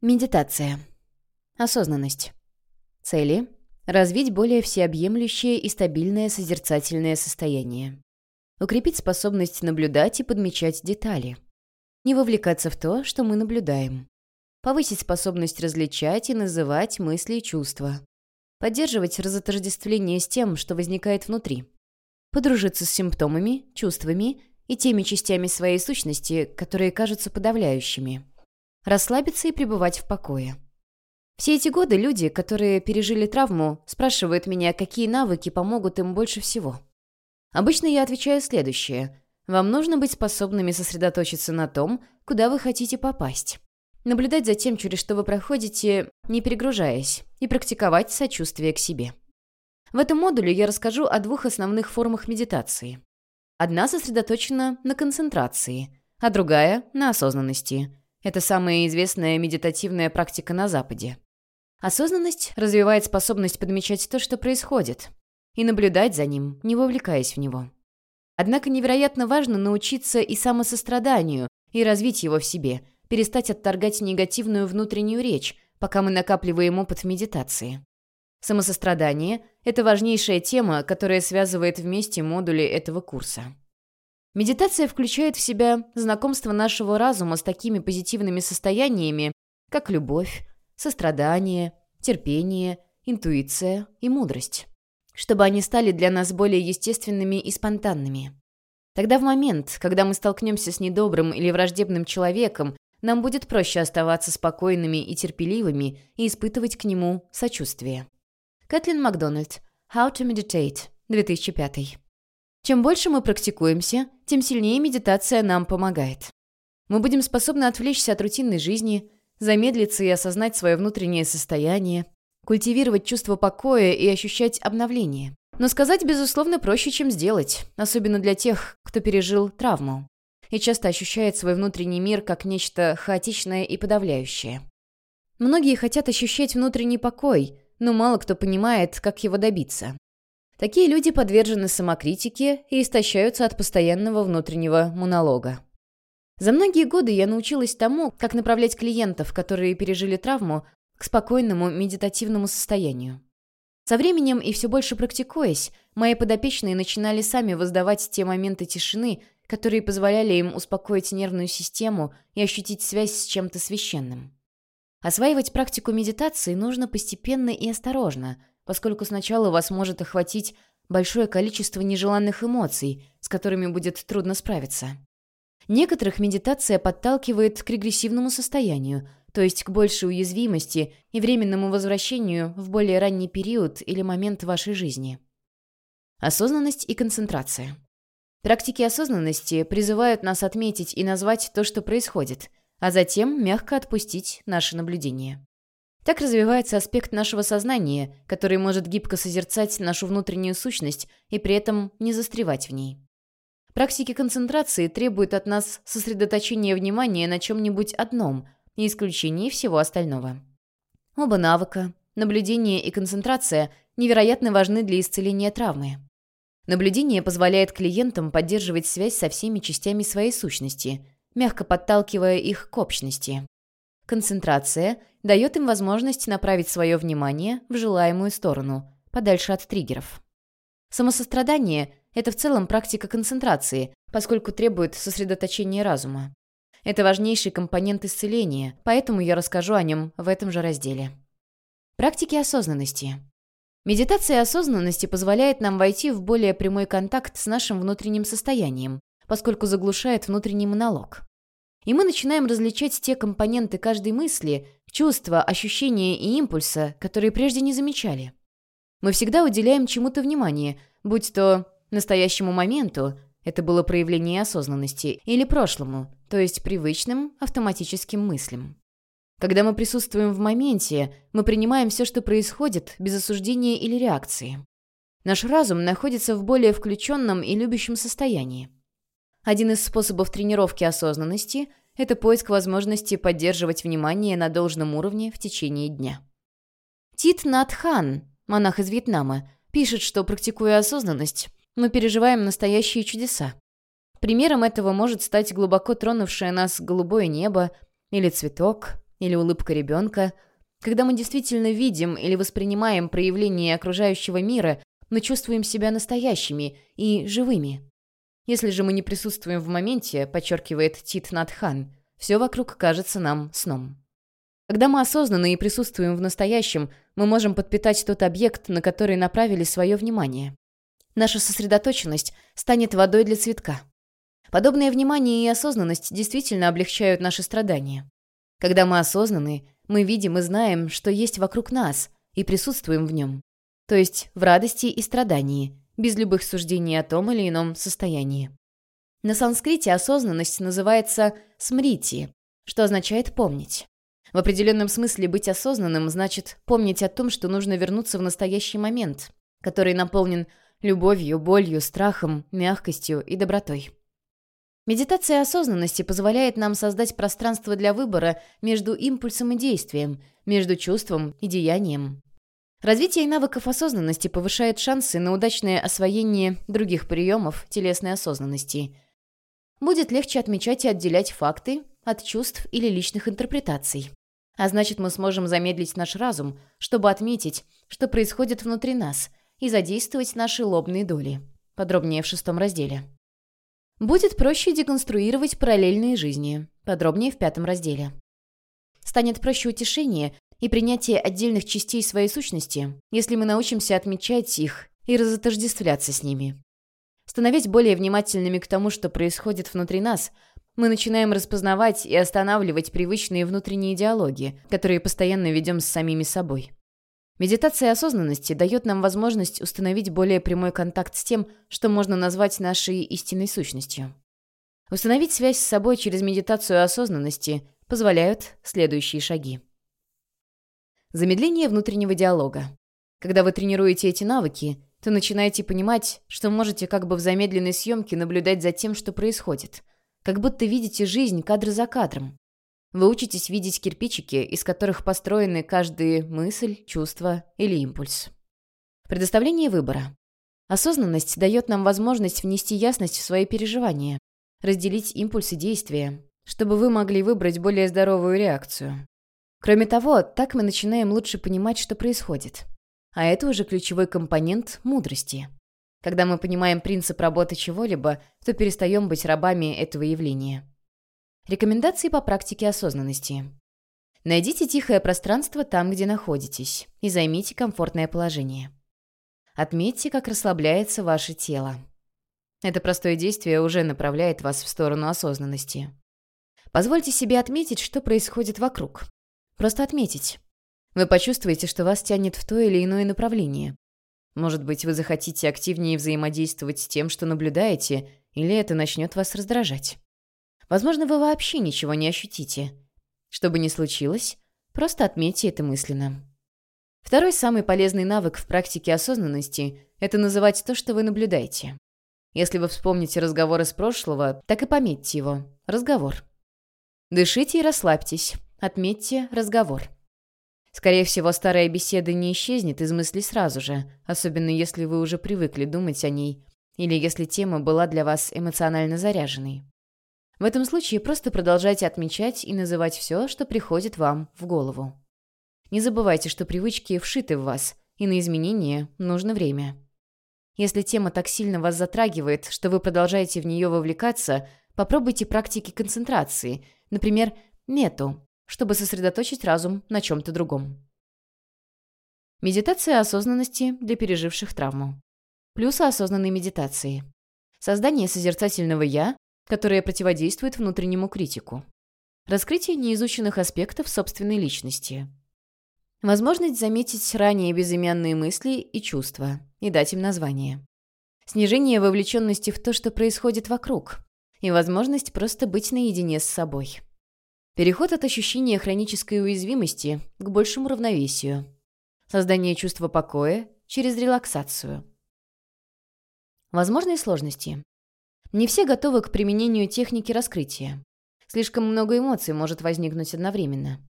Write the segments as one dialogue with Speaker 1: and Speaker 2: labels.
Speaker 1: Медитация. Осознанность. Цели. Развить более всеобъемлющее и стабильное созерцательное состояние. Укрепить способность наблюдать и подмечать детали. Не вовлекаться в то, что мы наблюдаем. Повысить способность различать и называть мысли и чувства. Поддерживать разотождествление с тем, что возникает внутри. Подружиться с симптомами, чувствами и теми частями своей сущности, которые кажутся подавляющими. Расслабиться и пребывать в покое. Все эти годы люди, которые пережили травму, спрашивают меня, какие навыки помогут им больше всего. Обычно я отвечаю следующее. Вам нужно быть способными сосредоточиться на том, куда вы хотите попасть. Наблюдать за тем, через что вы проходите, не перегружаясь, и практиковать сочувствие к себе. В этом модуле я расскажу о двух основных формах медитации. Одна сосредоточена на концентрации, а другая — на осознанности. Это самая известная медитативная практика на Западе. Осознанность развивает способность подмечать то, что происходит, и наблюдать за ним, не вовлекаясь в него. Однако невероятно важно научиться и самосостраданию, и развить его в себе, перестать отторгать негативную внутреннюю речь, пока мы накапливаем опыт медитации. Самосострадание – это важнейшая тема, которая связывает вместе модули этого курса. Медитация включает в себя знакомство нашего разума с такими позитивными состояниями, как любовь, сострадание, терпение, интуиция и мудрость чтобы они стали для нас более естественными и спонтанными. Тогда в момент, когда мы столкнемся с недобрым или враждебным человеком, нам будет проще оставаться спокойными и терпеливыми и испытывать к нему сочувствие. Кэтлин Макдональд. How to Meditate. 2005. Чем больше мы практикуемся, тем сильнее медитация нам помогает. Мы будем способны отвлечься от рутинной жизни, замедлиться и осознать свое внутреннее состояние, культивировать чувство покоя и ощущать обновление. Но сказать, безусловно, проще, чем сделать, особенно для тех, кто пережил травму и часто ощущает свой внутренний мир как нечто хаотичное и подавляющее. Многие хотят ощущать внутренний покой, но мало кто понимает, как его добиться. Такие люди подвержены самокритике и истощаются от постоянного внутреннего монолога. За многие годы я научилась тому, как направлять клиентов, которые пережили травму, к спокойному медитативному состоянию. Со временем и все больше практикуясь, мои подопечные начинали сами воздавать те моменты тишины, которые позволяли им успокоить нервную систему и ощутить связь с чем-то священным. Осваивать практику медитации нужно постепенно и осторожно, поскольку сначала вас может охватить большое количество нежеланных эмоций, с которыми будет трудно справиться. Некоторых медитация подталкивает к регрессивному состоянию, то есть к большей уязвимости и временному возвращению в более ранний период или момент вашей жизни. Осознанность и концентрация. Практики осознанности призывают нас отметить и назвать то, что происходит, а затем мягко отпустить наше наблюдение. Так развивается аспект нашего сознания, который может гибко созерцать нашу внутреннюю сущность и при этом не застревать в ней. Практики концентрации требуют от нас сосредоточения внимания на чем-нибудь одном, и исключении всего остального. Оба навыка, наблюдение и концентрация, невероятно важны для исцеления травмы. Наблюдение позволяет клиентам поддерживать связь со всеми частями своей сущности, мягко подталкивая их к общности. Концентрация дает им возможность направить свое внимание в желаемую сторону, подальше от триггеров. Самосострадание – это в целом практика концентрации, поскольку требует сосредоточения разума. Это важнейший компонент исцеления, поэтому я расскажу о нем в этом же разделе. Практики осознанности. Медитация осознанности позволяет нам войти в более прямой контакт с нашим внутренним состоянием, поскольку заглушает внутренний монолог. И мы начинаем различать те компоненты каждой мысли, чувства, ощущения и импульса, которые прежде не замечали. Мы всегда уделяем чему-то внимание, будь то настоящему моменту, это было проявление осознанности, или прошлому, то есть привычным автоматическим мыслям. Когда мы присутствуем в моменте, мы принимаем все, что происходит, без осуждения или реакции. Наш разум находится в более включенном и любящем состоянии. Один из способов тренировки осознанности – это поиск возможности поддерживать внимание на должном уровне в течение дня. Тит Нат Хан, монах из Вьетнама, пишет, что, практикуя осознанность, мы переживаем настоящие чудеса. Примером этого может стать глубоко тронувшее нас голубое небо или цветок, или улыбка ребенка. Когда мы действительно видим или воспринимаем проявления окружающего мира, мы чувствуем себя настоящими и живыми. Если же мы не присутствуем в моменте, подчеркивает Тит Надхан, все вокруг кажется нам сном. Когда мы осознанно и присутствуем в настоящем, мы можем подпитать тот объект, на который направили свое внимание. Наша сосредоточенность станет водой для цветка. Подобное внимание и осознанность действительно облегчают наши страдания. Когда мы осознаны, мы видим и знаем, что есть вокруг нас, и присутствуем в нем. То есть в радости и страдании, без любых суждений о том или ином состоянии. На санскрите осознанность называется смрити, что означает «помнить». В определенном смысле быть осознанным значит помнить о том, что нужно вернуться в настоящий момент, который наполнен любовью, болью, страхом, мягкостью и добротой. Медитация осознанности позволяет нам создать пространство для выбора между импульсом и действием, между чувством и деянием. Развитие навыков осознанности повышает шансы на удачное освоение других приемов телесной осознанности. Будет легче отмечать и отделять факты от чувств или личных интерпретаций. А значит, мы сможем замедлить наш разум, чтобы отметить, что происходит внутри нас, и задействовать наши лобные доли. Подробнее в шестом разделе. Будет проще деконструировать параллельные жизни. Подробнее в пятом разделе. Станет проще утешение и принятие отдельных частей своей сущности, если мы научимся отмечать их и разотождествляться с ними. Становясь более внимательными к тому, что происходит внутри нас, мы начинаем распознавать и останавливать привычные внутренние диалоги, которые постоянно ведем с самими собой. Медитация осознанности дает нам возможность установить более прямой контакт с тем, что можно назвать нашей истинной сущностью. Установить связь с собой через медитацию осознанности позволяют следующие шаги. Замедление внутреннего диалога. Когда вы тренируете эти навыки, то начинаете понимать, что можете как бы в замедленной съемке наблюдать за тем, что происходит – как будто видите жизнь кадр за кадром. Вы учитесь видеть кирпичики, из которых построены каждая мысль, чувство или импульс. Предоставление выбора. Осознанность дает нам возможность внести ясность в свои переживания, разделить импульсы действия, чтобы вы могли выбрать более здоровую реакцию. Кроме того, так мы начинаем лучше понимать, что происходит. А это уже ключевой компонент мудрости. Когда мы понимаем принцип работы чего-либо, то перестаем быть рабами этого явления. Рекомендации по практике осознанности. Найдите тихое пространство там, где находитесь, и займите комфортное положение. Отметьте, как расслабляется ваше тело. Это простое действие уже направляет вас в сторону осознанности. Позвольте себе отметить, что происходит вокруг. Просто отметить. Вы почувствуете, что вас тянет в то или иное направление. Может быть, вы захотите активнее взаимодействовать с тем, что наблюдаете, или это начнет вас раздражать. Возможно, вы вообще ничего не ощутите. Что бы ни случилось, просто отметьте это мысленно. Второй самый полезный навык в практике осознанности – это называть то, что вы наблюдаете. Если вы вспомните разговор из прошлого, так и пометьте его. Разговор. Дышите и расслабьтесь. Отметьте разговор. Скорее всего, старая беседа не исчезнет из мыслей сразу же, особенно если вы уже привыкли думать о ней, или если тема была для вас эмоционально заряженной. В этом случае просто продолжайте отмечать и называть все, что приходит вам в голову. Не забывайте, что привычки вшиты в вас, и на изменения нужно время. Если тема так сильно вас затрагивает, что вы продолжаете в нее вовлекаться, попробуйте практики концентрации, например, мету, чтобы сосредоточить разум на чем-то другом. Медитация осознанности для переживших травму. Плюсы осознанной медитации. Создание созерцательного «я», которое противодействует внутреннему критику. Раскрытие неизученных аспектов собственной личности. Возможность заметить ранее безымянные мысли и чувства и дать им название. Снижение вовлеченности в то, что происходит вокруг. И возможность просто быть наедине с собой. Переход от ощущения хронической уязвимости к большему равновесию. Создание чувства покоя через релаксацию. Возможные сложности. Не все готовы к применению техники раскрытия. Слишком много эмоций может возникнуть одновременно.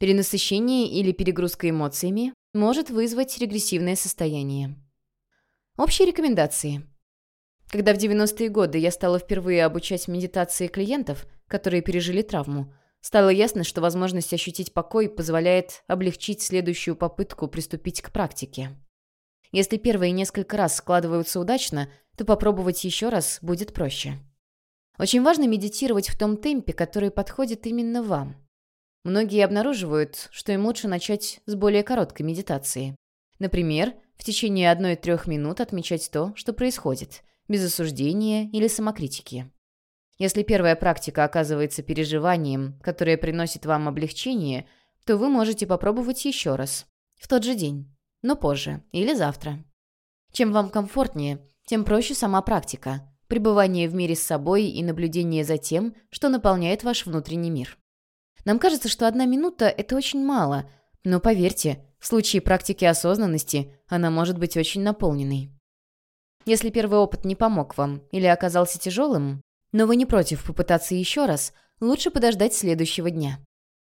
Speaker 1: Перенасыщение или перегрузка эмоциями может вызвать регрессивное состояние. Общие рекомендации. Когда в 90-е годы я стала впервые обучать медитации клиентов, которые пережили травму, Стало ясно, что возможность ощутить покой позволяет облегчить следующую попытку приступить к практике. Если первые несколько раз складываются удачно, то попробовать еще раз будет проще. Очень важно медитировать в том темпе, который подходит именно вам. Многие обнаруживают, что им лучше начать с более короткой медитации. Например, в течение одной-трех минут отмечать то, что происходит, без осуждения или самокритики. Если первая практика оказывается переживанием, которое приносит вам облегчение, то вы можете попробовать еще раз. В тот же день, но позже или завтра. Чем вам комфортнее, тем проще сама практика, пребывание в мире с собой и наблюдение за тем, что наполняет ваш внутренний мир. Нам кажется, что одна минута – это очень мало, но поверьте, в случае практики осознанности она может быть очень наполненной. Если первый опыт не помог вам или оказался тяжелым, но вы не против попытаться еще раз, лучше подождать следующего дня.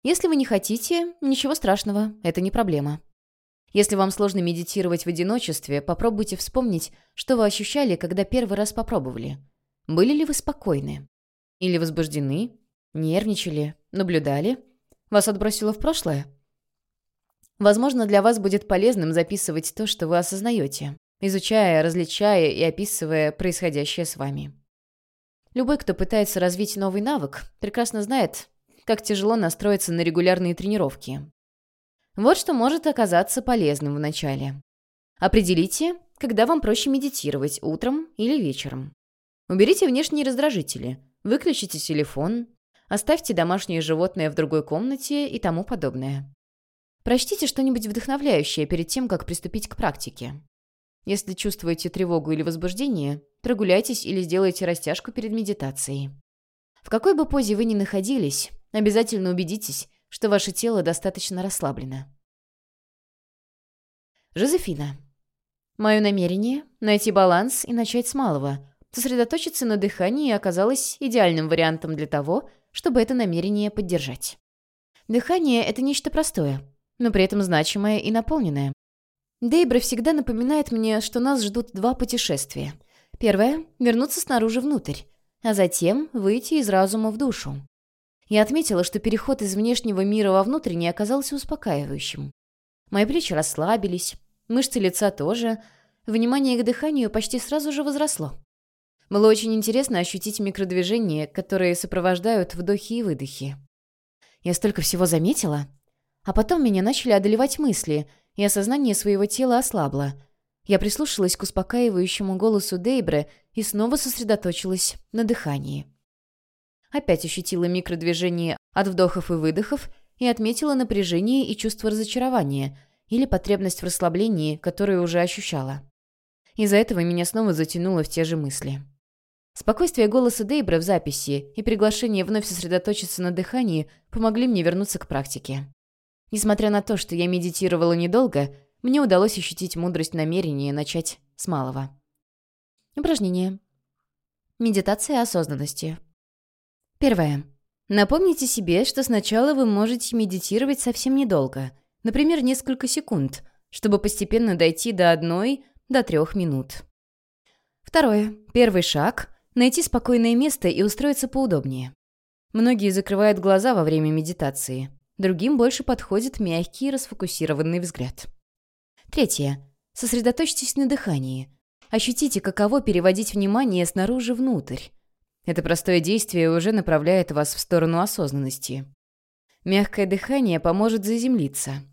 Speaker 1: Если вы не хотите, ничего страшного, это не проблема. Если вам сложно медитировать в одиночестве, попробуйте вспомнить, что вы ощущали, когда первый раз попробовали. Были ли вы спокойны? Или возбуждены? Нервничали? Наблюдали? Вас отбросило в прошлое? Возможно, для вас будет полезным записывать то, что вы осознаете, изучая, различая и описывая происходящее с вами. Любой, кто пытается развить новый навык, прекрасно знает, как тяжело настроиться на регулярные тренировки. Вот что может оказаться полезным в начале. Определите, когда вам проще медитировать, утром или вечером. Уберите внешние раздражители, выключите телефон, оставьте домашнее животное в другой комнате и тому подобное. Прочтите что-нибудь вдохновляющее перед тем, как приступить к практике. Если чувствуете тревогу или возбуждение, прогуляйтесь или сделайте растяжку перед медитацией. В какой бы позе вы ни находились, обязательно убедитесь, что ваше тело достаточно расслаблено. Жозефина. Мое намерение – найти баланс и начать с малого. Сосредоточиться на дыхании оказалось идеальным вариантом для того, чтобы это намерение поддержать. Дыхание – это нечто простое, но при этом значимое и наполненное. Дейбра всегда напоминает мне, что нас ждут два путешествия. Первое — вернуться снаружи внутрь, а затем выйти из разума в душу. Я отметила, что переход из внешнего мира во внутренний оказался успокаивающим. Мои плечи расслабились, мышцы лица тоже, внимание к дыханию почти сразу же возросло. Было очень интересно ощутить микродвижения, которые сопровождают вдохи и выдохи. Я столько всего заметила. А потом меня начали одолевать мысли, и осознание своего тела ослабло. Я прислушалась к успокаивающему голосу Дейбре и снова сосредоточилась на дыхании. Опять ощутила микродвижение от вдохов и выдохов и отметила напряжение и чувство разочарования или потребность в расслаблении, которую уже ощущала. Из-за этого меня снова затянуло в те же мысли. Спокойствие голоса Дейбра в записи и приглашение вновь сосредоточиться на дыхании помогли мне вернуться к практике. Несмотря на то, что я медитировала недолго, мне удалось ощутить мудрость намерения начать с малого. Упражнение. Медитация осознанности. Первое. Напомните себе, что сначала вы можете медитировать совсем недолго, например, несколько секунд, чтобы постепенно дойти до одной, до трех минут. Второе. Первый шаг – найти спокойное место и устроиться поудобнее. Многие закрывают глаза во время медитации. Другим больше подходит мягкий расфокусированный взгляд. Третье. Сосредоточьтесь на дыхании. Ощутите, каково переводить внимание снаружи внутрь. Это простое действие уже направляет вас в сторону осознанности. Мягкое дыхание поможет заземлиться.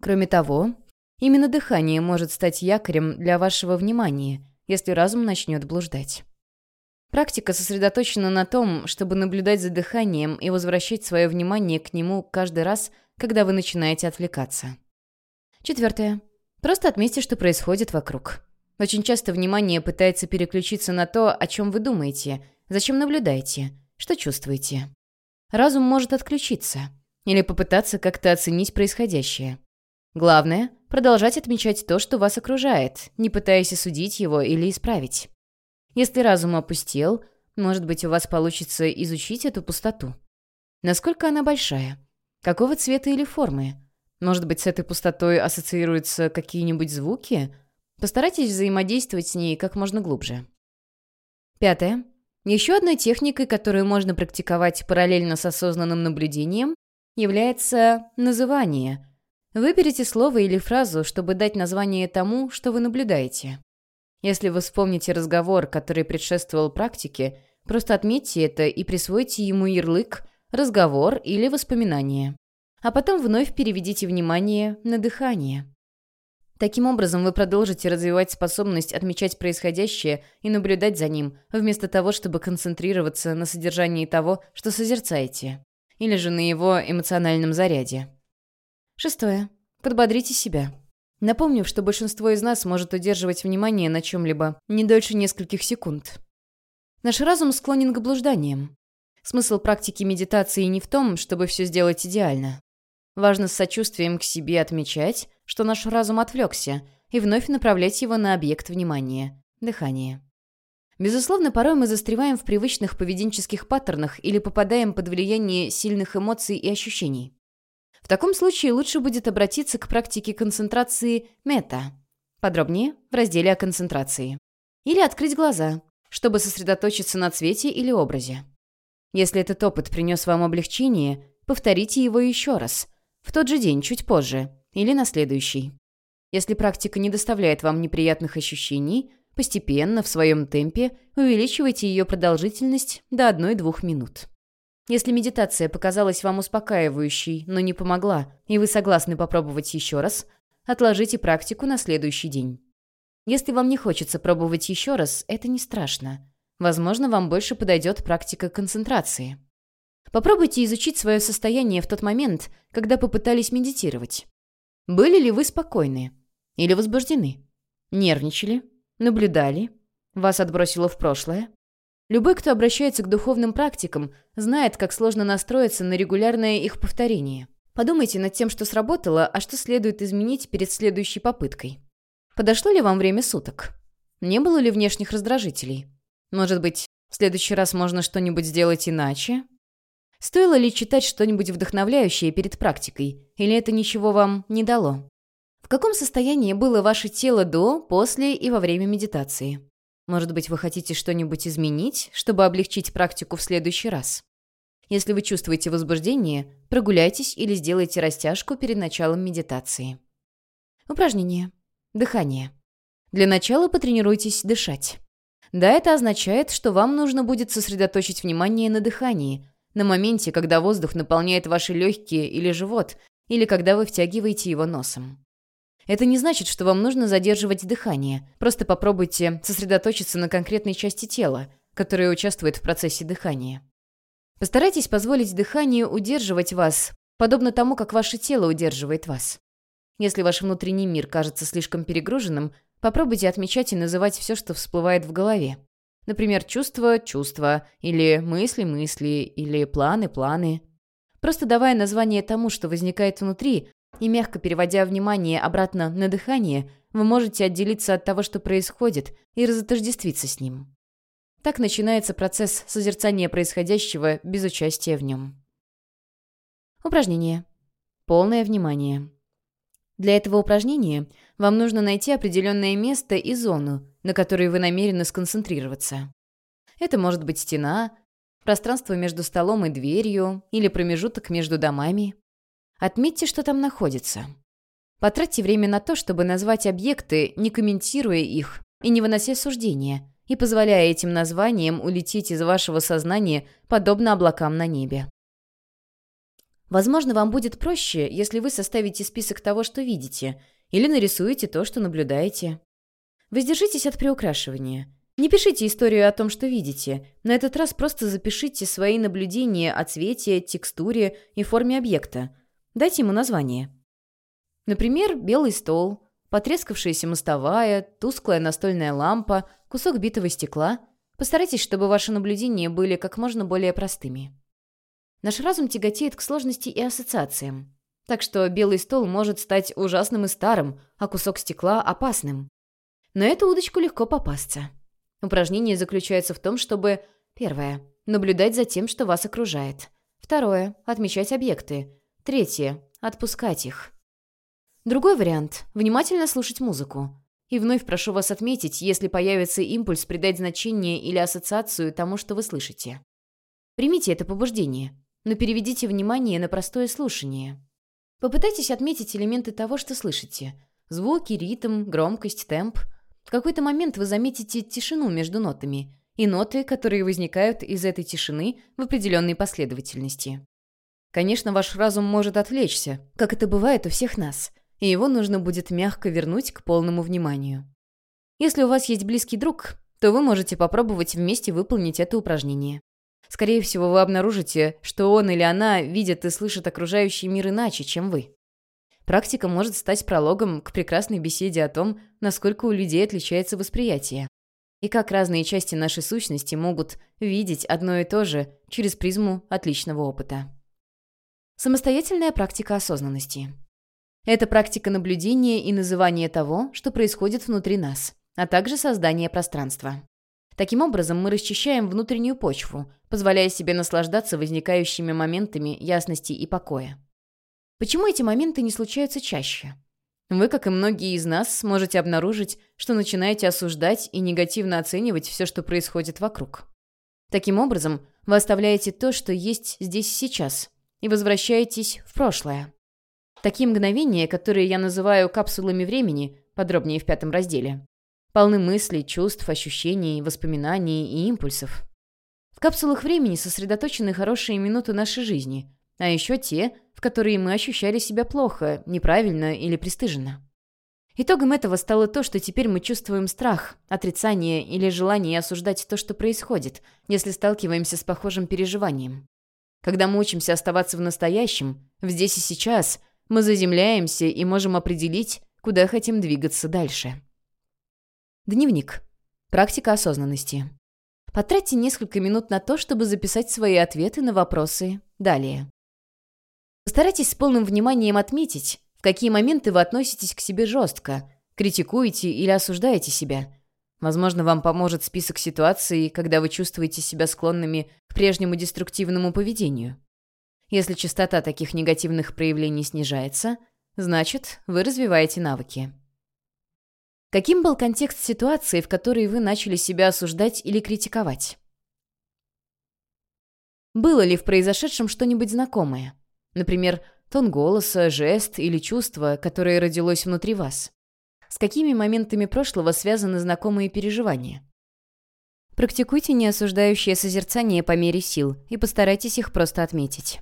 Speaker 1: Кроме того, именно дыхание может стать якорем для вашего внимания, если разум начнет блуждать. Практика сосредоточена на том, чтобы наблюдать за дыханием и возвращать свое внимание к нему каждый раз, когда вы начинаете отвлекаться. Четвертое. Просто отметьте, что происходит вокруг. Очень часто внимание пытается переключиться на то, о чем вы думаете, зачем наблюдаете, что чувствуете. Разум может отключиться или попытаться как-то оценить происходящее. Главное – продолжать отмечать то, что вас окружает, не пытаясь осудить его или исправить. Если разум опустел, может быть, у вас получится изучить эту пустоту. Насколько она большая? Какого цвета или формы? Может быть, с этой пустотой ассоциируются какие-нибудь звуки? Постарайтесь взаимодействовать с ней как можно глубже. Пятое. Еще одной техникой, которую можно практиковать параллельно с осознанным наблюдением, является называние. Выберите слово или фразу, чтобы дать название тому, что вы наблюдаете. Если вы вспомните разговор, который предшествовал практике, просто отметьте это и присвойте ему ярлык «разговор» или «воспоминание». А потом вновь переведите внимание на дыхание. Таким образом, вы продолжите развивать способность отмечать происходящее и наблюдать за ним, вместо того, чтобы концентрироваться на содержании того, что созерцаете, или же на его эмоциональном заряде. Шестое. Подбодрите себя. Напомню, что большинство из нас может удерживать внимание на чем-либо не дольше нескольких секунд. Наш разум склонен к блужданиям. Смысл практики медитации не в том, чтобы все сделать идеально. Важно с сочувствием к себе отмечать, что наш разум отвлекся, и вновь направлять его на объект внимания – дыхание. Безусловно, порой мы застреваем в привычных поведенческих паттернах или попадаем под влияние сильных эмоций и ощущений. В таком случае лучше будет обратиться к практике концентрации мета. Подробнее в разделе о концентрации. Или открыть глаза, чтобы сосредоточиться на цвете или образе. Если этот опыт принес вам облегчение, повторите его еще раз, в тот же день, чуть позже, или на следующий. Если практика не доставляет вам неприятных ощущений, постепенно, в своем темпе, увеличивайте ее продолжительность до 1-2 минут. Если медитация показалась вам успокаивающей, но не помогла, и вы согласны попробовать еще раз, отложите практику на следующий день. Если вам не хочется пробовать еще раз, это не страшно. Возможно, вам больше подойдет практика концентрации. Попробуйте изучить свое состояние в тот момент, когда попытались медитировать. Были ли вы спокойны? Или возбуждены? Нервничали? Наблюдали? Вас отбросило в прошлое? Любой, кто обращается к духовным практикам, знает, как сложно настроиться на регулярное их повторение. Подумайте над тем, что сработало, а что следует изменить перед следующей попыткой. Подошло ли вам время суток? Не было ли внешних раздражителей? Может быть, в следующий раз можно что-нибудь сделать иначе? Стоило ли читать что-нибудь вдохновляющее перед практикой, или это ничего вам не дало? В каком состоянии было ваше тело до, после и во время медитации? Может быть, вы хотите что-нибудь изменить, чтобы облегчить практику в следующий раз? Если вы чувствуете возбуждение, прогуляйтесь или сделайте растяжку перед началом медитации. Упражнение. Дыхание. Для начала потренируйтесь дышать. Да, это означает, что вам нужно будет сосредоточить внимание на дыхании, на моменте, когда воздух наполняет ваши легкие или живот, или когда вы втягиваете его носом. Это не значит, что вам нужно задерживать дыхание. Просто попробуйте сосредоточиться на конкретной части тела, которая участвует в процессе дыхания. Постарайтесь позволить дыханию удерживать вас, подобно тому, как ваше тело удерживает вас. Если ваш внутренний мир кажется слишком перегруженным, попробуйте отмечать и называть все, что всплывает в голове. Например, чувства – чувства, или мысли – мысли, или планы – планы. Просто давая название тому, что возникает внутри, и мягко переводя внимание обратно на дыхание, вы можете отделиться от того, что происходит, и разотождествиться с ним. Так начинается процесс созерцания происходящего без участия в нем. Упражнение. Полное внимание. Для этого упражнения вам нужно найти определенное место и зону, на которой вы намерены сконцентрироваться. Это может быть стена, пространство между столом и дверью или промежуток между домами. Отметьте, что там находится. Потратьте время на то, чтобы назвать объекты, не комментируя их и не вынося суждения, и позволяя этим названиям улететь из вашего сознания, подобно облакам на небе. Возможно, вам будет проще, если вы составите список того, что видите, или нарисуете то, что наблюдаете. Воздержитесь от приукрашивания. Не пишите историю о том, что видите. На этот раз просто запишите свои наблюдения о цвете, текстуре и форме объекта. Дайте ему название. Например, белый стол, потрескавшаяся мостовая, тусклая настольная лампа, кусок битого стекла. Постарайтесь, чтобы ваши наблюдения были как можно более простыми. Наш разум тяготеет к сложности и ассоциациям. Так что белый стол может стать ужасным и старым, а кусок стекла – опасным. На эту удочку легко попасться. Упражнение заключается в том, чтобы Первое. Наблюдать за тем, что вас окружает. Второе. Отмечать объекты. Третье. Отпускать их. Другой вариант – внимательно слушать музыку. И вновь прошу вас отметить, если появится импульс придать значение или ассоциацию тому, что вы слышите. Примите это побуждение, но переведите внимание на простое слушание. Попытайтесь отметить элементы того, что слышите. Звуки, ритм, громкость, темп. В какой-то момент вы заметите тишину между нотами и ноты, которые возникают из этой тишины в определенной последовательности. Конечно, ваш разум может отвлечься, как это бывает у всех нас – и его нужно будет мягко вернуть к полному вниманию. Если у вас есть близкий друг, то вы можете попробовать вместе выполнить это упражнение. Скорее всего, вы обнаружите, что он или она видят и слышат окружающий мир иначе, чем вы. Практика может стать прологом к прекрасной беседе о том, насколько у людей отличается восприятие, и как разные части нашей сущности могут видеть одно и то же через призму отличного опыта. Самостоятельная практика осознанности. Это практика наблюдения и называния того, что происходит внутри нас, а также создание пространства. Таким образом, мы расчищаем внутреннюю почву, позволяя себе наслаждаться возникающими моментами ясности и покоя. Почему эти моменты не случаются чаще? Вы, как и многие из нас, сможете обнаружить, что начинаете осуждать и негативно оценивать все, что происходит вокруг. Таким образом, вы оставляете то, что есть здесь сейчас, и возвращаетесь в прошлое. Такие мгновения, которые я называю капсулами времени, подробнее в пятом разделе, полны мыслей, чувств, ощущений, воспоминаний и импульсов. В капсулах времени сосредоточены хорошие минуты нашей жизни, а еще те, в которые мы ощущали себя плохо, неправильно или пристыженно. Итогом этого стало то, что теперь мы чувствуем страх, отрицание или желание осуждать то, что происходит, если сталкиваемся с похожим переживанием. Когда мы учимся оставаться в настоящем, в здесь и сейчас – мы заземляемся и можем определить, куда хотим двигаться дальше. Дневник. Практика осознанности. Потратьте несколько минут на то, чтобы записать свои ответы на вопросы далее. Постарайтесь с полным вниманием отметить, в какие моменты вы относитесь к себе жестко, критикуете или осуждаете себя. Возможно, вам поможет список ситуаций, когда вы чувствуете себя склонными к прежнему деструктивному поведению. Если частота таких негативных проявлений снижается, значит, вы развиваете навыки. Каким был контекст ситуации, в которой вы начали себя осуждать или критиковать? Было ли в произошедшем что-нибудь знакомое? Например, тон голоса, жест или чувство, которое родилось внутри вас? С какими моментами прошлого связаны знакомые переживания? Практикуйте неосуждающее созерцание по мере сил и постарайтесь их просто отметить.